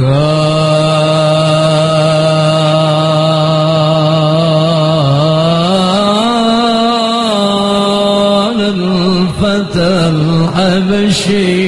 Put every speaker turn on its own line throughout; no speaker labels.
كان الفتى الحبشي.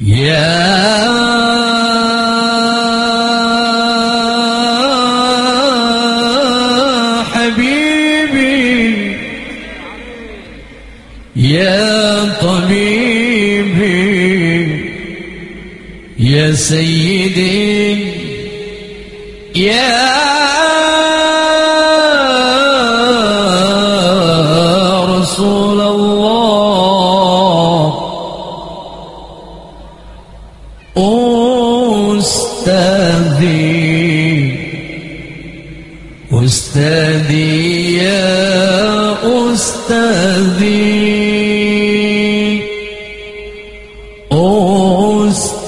يا حبيبي يا سيدي يا رسول الله. أستاذي أستاذي.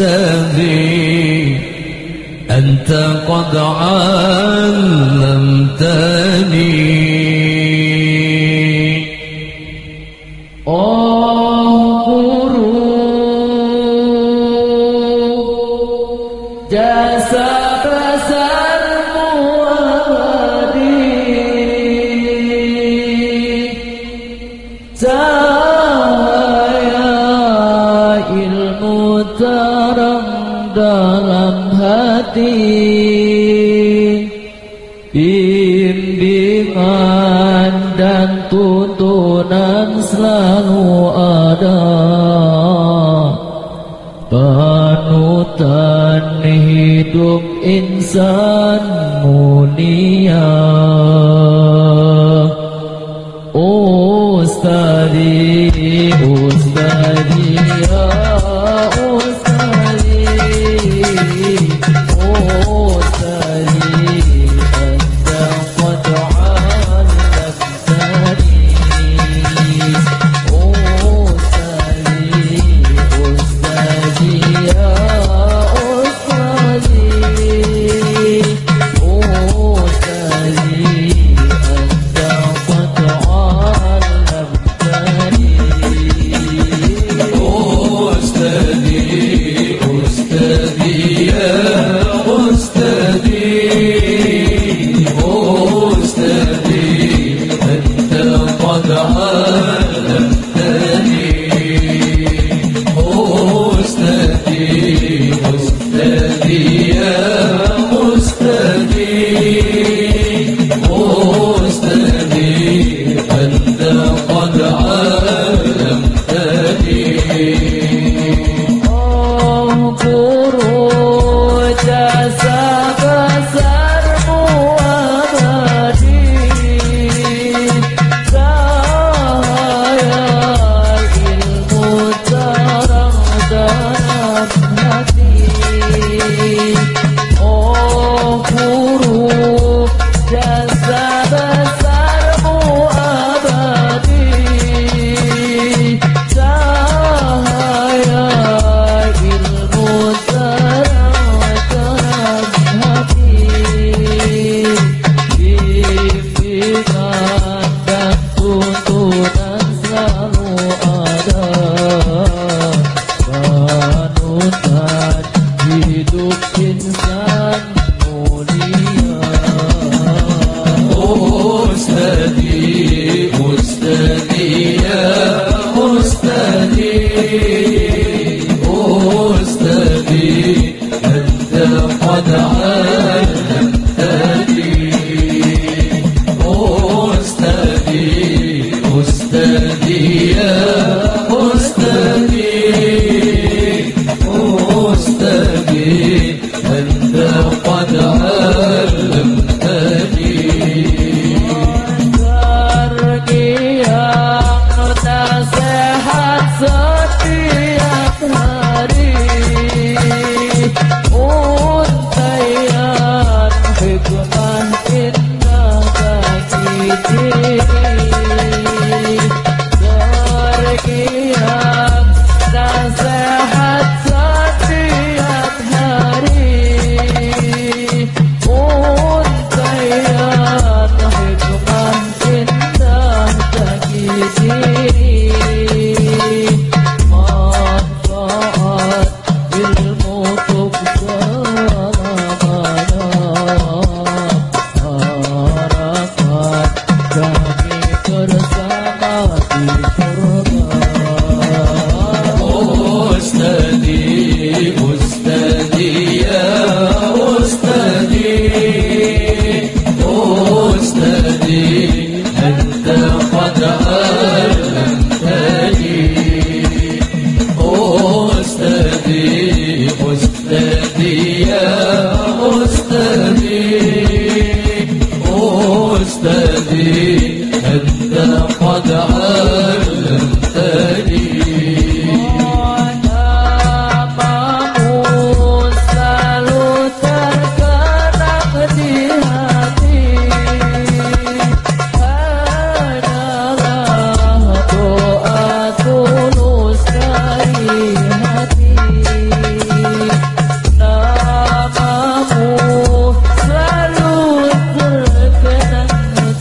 مستبي أنت قد علمتني
Just a person. hati. Bimbingan dan tuntunan selalu ada. Panutan hidup insan mulia.
Ustadi, Ustadi, ya Ustadi واستبي أنت قد عالم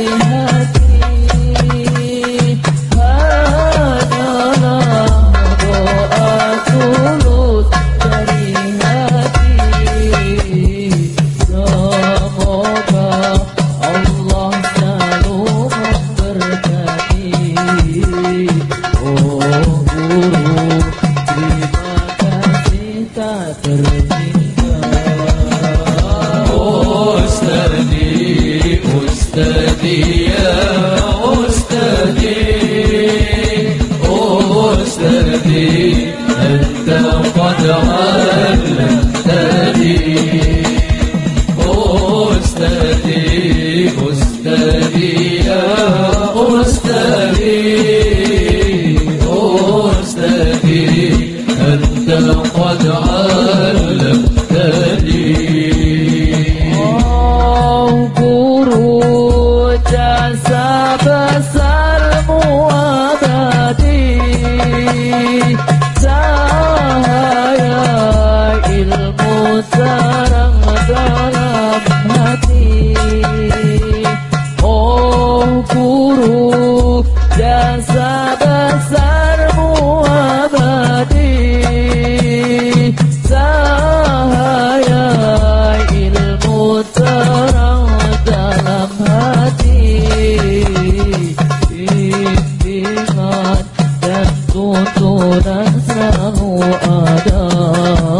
Yeah.
Ada